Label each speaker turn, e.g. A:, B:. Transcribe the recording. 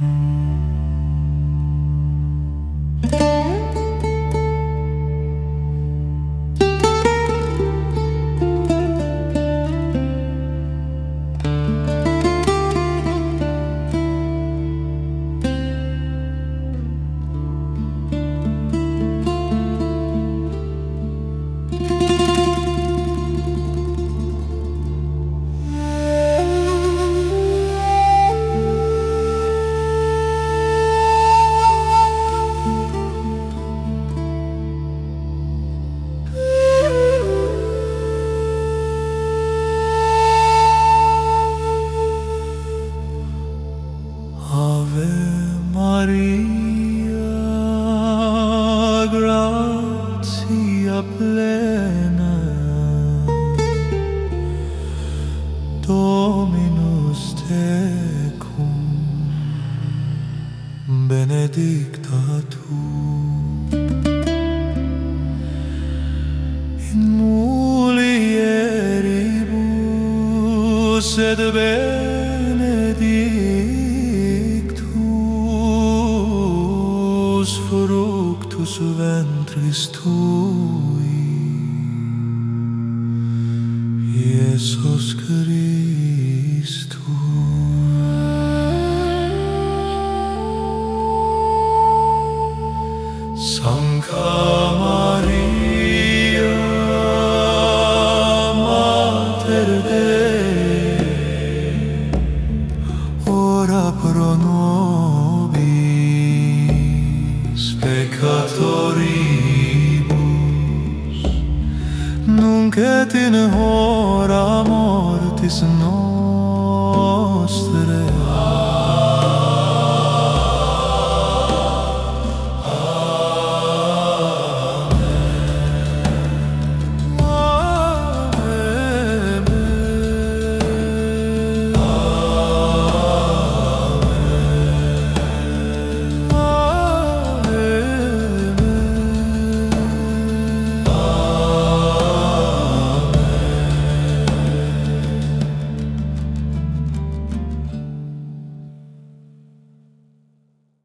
A: Mm. Dominus tecum benedicta tu. In mulieribus et benedictus fructus ventris tui. Iesus Christus Sancta Maria Mater Dei ora pro nobis peccatoribus nunc et in amor, amor, te No.